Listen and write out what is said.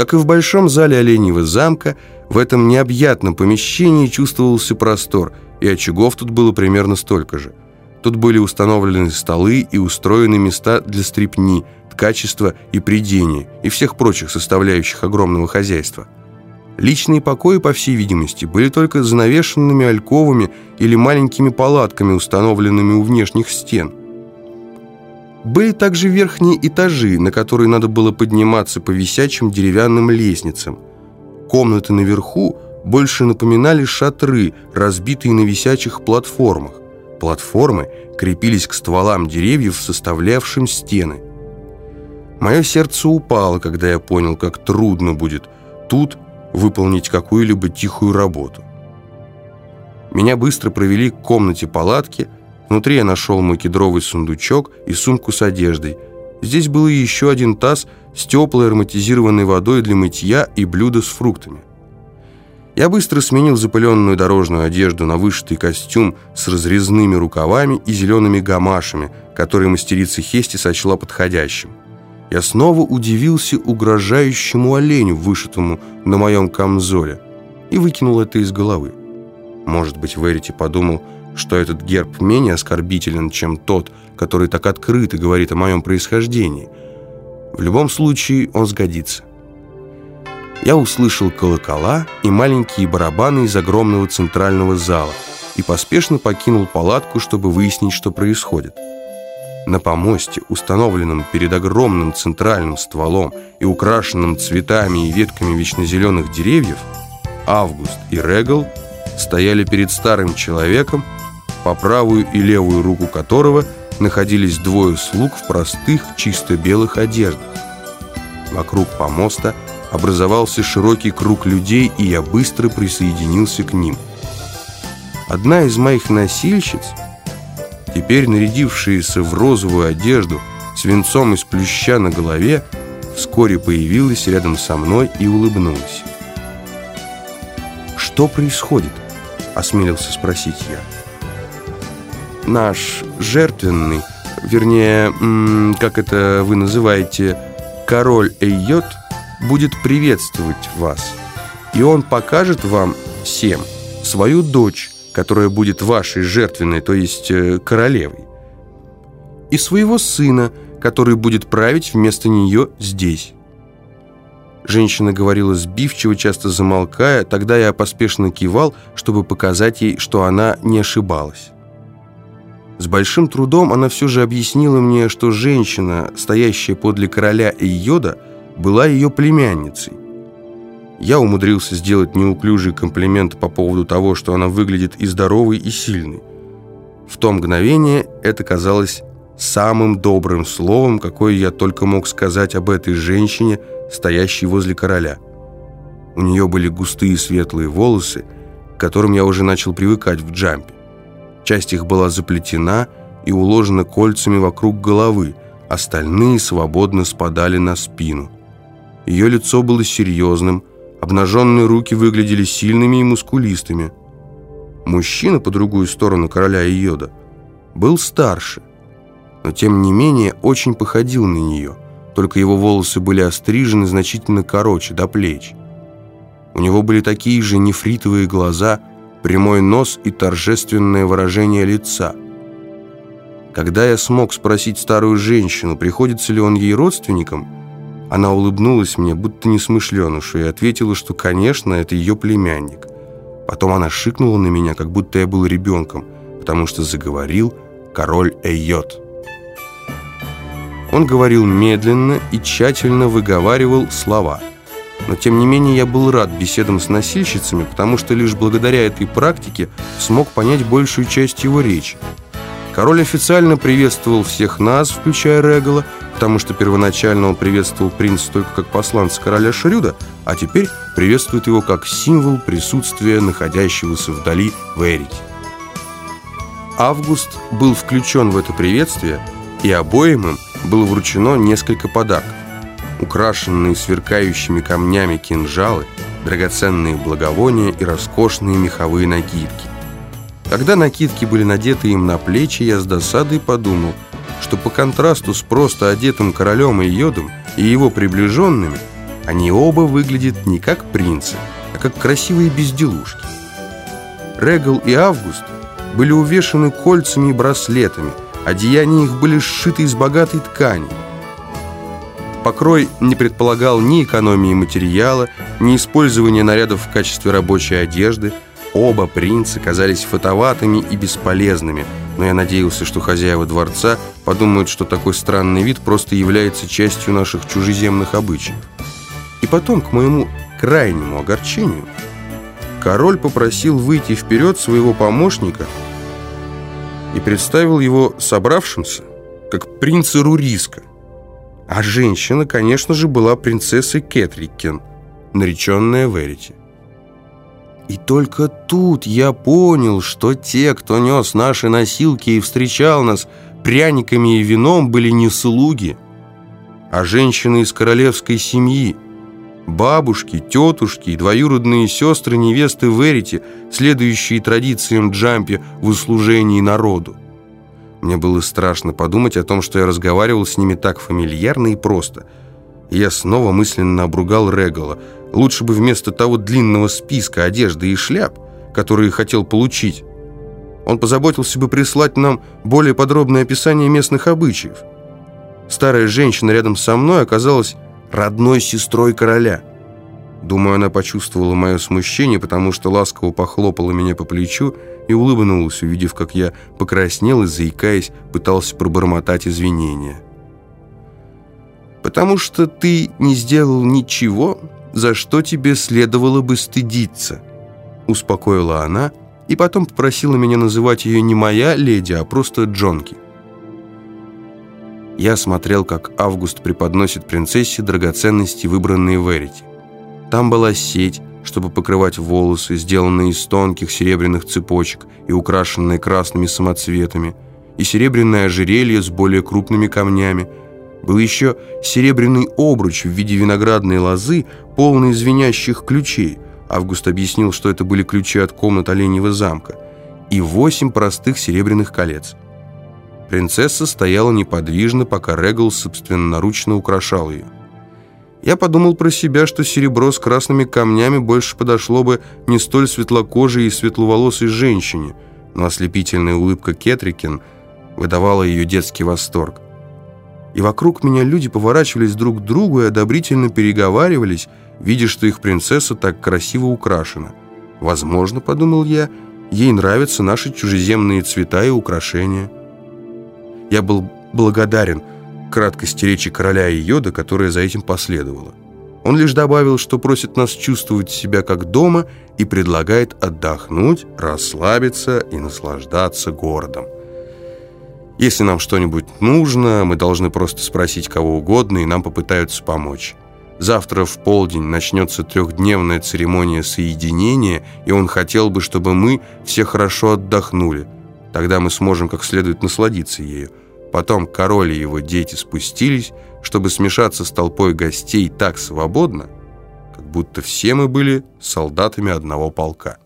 Как и в большом зале Оленьего замка, в этом необъятном помещении чувствовался простор, и очагов тут было примерно столько же. Тут были установлены столы и устроены места для стрипни, ткачества и придения, и всех прочих составляющих огромного хозяйства. Личные покои, по всей видимости, были только занавешенными альковами или маленькими палатками, установленными у внешних стен. Были также верхние этажи, на которые надо было подниматься по висячим деревянным лестницам. Комнаты наверху больше напоминали шатры, разбитые на висячих платформах. Платформы крепились к стволам деревьев, составлявшим стены. Мое сердце упало, когда я понял, как трудно будет тут выполнить какую-либо тихую работу. Меня быстро провели к комнате палатки. Внутри я нашел мой кедровый сундучок и сумку с одеждой. Здесь был еще один таз с теплой ароматизированной водой для мытья и блюдо с фруктами. Я быстро сменил запыленную дорожную одежду на вышитый костюм с разрезными рукавами и зелеными гамашами, которые мастерица Хести сочла подходящим. Я снова удивился угрожающему оленю, вышитому на моем камзоле, и выкинул это из головы. Может быть, Верити подумал, что этот герб менее оскорбителен, чем тот, который так открыто говорит о моем происхождении. В любом случае, он сгодится. Я услышал колокола и маленькие барабаны из огромного центрального зала и поспешно покинул палатку, чтобы выяснить, что происходит. На помосте, установленном перед огромным центральным стволом и украшенным цветами и ветками вечнозеленых деревьев, Август и Регал стояли перед старым человеком, по правую и левую руку которого находились двое слуг в простых, чисто белых одеждах. Вокруг помоста образовался широкий круг людей, и я быстро присоединился к ним. Одна из моих носильщиц – теперь нарядившаяся в розовую одежду, с венцом из плюща на голове, вскоре появилась рядом со мной и улыбнулась. «Что происходит?» — осмелился спросить я. «Наш жертвенный, вернее, как это вы называете, король Эйот, будет приветствовать вас, и он покажет вам всем свою дочь, которая будет вашей жертвенной, то есть э, королевой, и своего сына, который будет править вместо нее здесь. Женщина говорила сбивчиво, часто замолкая, тогда я поспешно кивал, чтобы показать ей, что она не ошибалась. С большим трудом она все же объяснила мне, что женщина, стоящая подле короля Эйода, была ее племянницей. Я умудрился сделать неуклюжий комплимент по поводу того, что она выглядит и здоровой, и сильной. В то мгновение это казалось самым добрым словом, какое я только мог сказать об этой женщине, стоящей возле короля. У нее были густые светлые волосы, к которым я уже начал привыкать в джампе. Часть их была заплетена и уложена кольцами вокруг головы, остальные свободно спадали на спину. Ее лицо было серьезным, Обнаженные руки выглядели сильными и мускулистыми. Мужчина по другую сторону короля Йода был старше, но тем не менее очень походил на нее, только его волосы были острижены значительно короче, до плеч. У него были такие же нефритовые глаза, прямой нос и торжественное выражение лица. Когда я смог спросить старую женщину, приходится ли он ей родственником, она улыбнулась мне, будто несмышленышу, и ответила, что, конечно, это ее племянник. Потом она шикнула на меня, как будто я был ребенком, потому что заговорил король Эйот. Он говорил медленно и тщательно выговаривал слова. Но, тем не менее, я был рад беседам с носильщицами, потому что лишь благодаря этой практике смог понять большую часть его речи. Король официально приветствовал всех нас, включая Регала, потому что первоначально он приветствовал принца только как посланца короля Шрюда, а теперь приветствует его как символ присутствия находящегося вдали в Эрите. Август был включен в это приветствие, и обоим им было вручено несколько подарков. Украшенные сверкающими камнями кинжалы, драгоценные благовония и роскошные меховые накидки. Когда накидки были надеты им на плечи, я с досадой подумал – что по контрасту с просто одетым королем и йодом и его приближенными, Они оба выглядят не как принцы, а как красивые безделушки. Регал и Август были увешаны кольцами и браслетами, одеяния их были сшиты из богатой ткани. Покрой не предполагал ни экономии материала, ни использования нарядов в качестве рабочей одежды. Оба принца казались фотоватыми и бесполезными, но я надеялся, что хозяева дворца подумают, что такой странный вид просто является частью наших чужеземных обычаев. И потом, к моему крайнему огорчению, король попросил выйти вперед своего помощника и представил его собравшимся как принца Руриска. А женщина, конечно же, была принцессой Кетрикен, нареченная Верити. И только тут я понял, что те, кто нес наши носилки и встречал нас пряниками и вином, были не слуги, а женщины из королевской семьи, бабушки, тетушки и двоюродные сестры невесты Верити, следующие традициям Джампи в услужении народу. Мне было страшно подумать о том, что я разговаривал с ними так фамильярно и просто. Я снова мысленно обругал Регала. Лучше бы вместо того длинного списка одежды и шляп, которые хотел получить, он позаботился бы прислать нам более подробное описание местных обычаев. Старая женщина рядом со мной оказалась родной сестрой короля. Думаю, она почувствовала мое смущение, потому что ласково похлопала меня по плечу и улыбнулась, увидев, как я покраснел и, заикаясь, пытался пробормотать извинения. «Потому что ты не сделал ничего, за что тебе следовало бы стыдиться», успокоила она и потом попросила меня называть ее не моя леди, а просто Джонки. Я смотрел, как Август преподносит принцессе драгоценности, выбранные Верити. Там была сеть, чтобы покрывать волосы, сделанные из тонких серебряных цепочек и украшенные красными самоцветами, и серебряное ожерелье с более крупными камнями. Был еще серебряный обруч в виде виноградной лозы, полный звенящих ключей. Август объяснил, что это были ключи от комнат Оленьего замка. И восемь простых серебряных колец. Принцесса стояла неподвижно, пока Регал собственноручно украшал ее. Я подумал про себя, что серебро с красными камнями больше подошло бы не столь светлокожей и светловолосой женщине, но ослепительная улыбка Кетрикин выдавала ее детский восторг. И вокруг меня люди поворачивались друг к другу и одобрительно переговаривались, видя, что их принцесса так красиво украшена. Возможно, подумал я, ей нравятся наши чужеземные цвета и украшения. Я был благодарен – краткости речи короля и йода, которая за этим последовала. Он лишь добавил, что просит нас чувствовать себя как дома и предлагает отдохнуть, расслабиться и наслаждаться городом. Если нам что-нибудь нужно, мы должны просто спросить кого угодно, и нам попытаются помочь. Завтра в полдень начнется трехдневная церемония соединения, и он хотел бы, чтобы мы все хорошо отдохнули. Тогда мы сможем как следует насладиться ею. Потом король и его дети спустились, чтобы смешаться с толпой гостей так свободно, как будто все мы были солдатами одного полка.